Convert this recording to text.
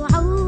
وعوض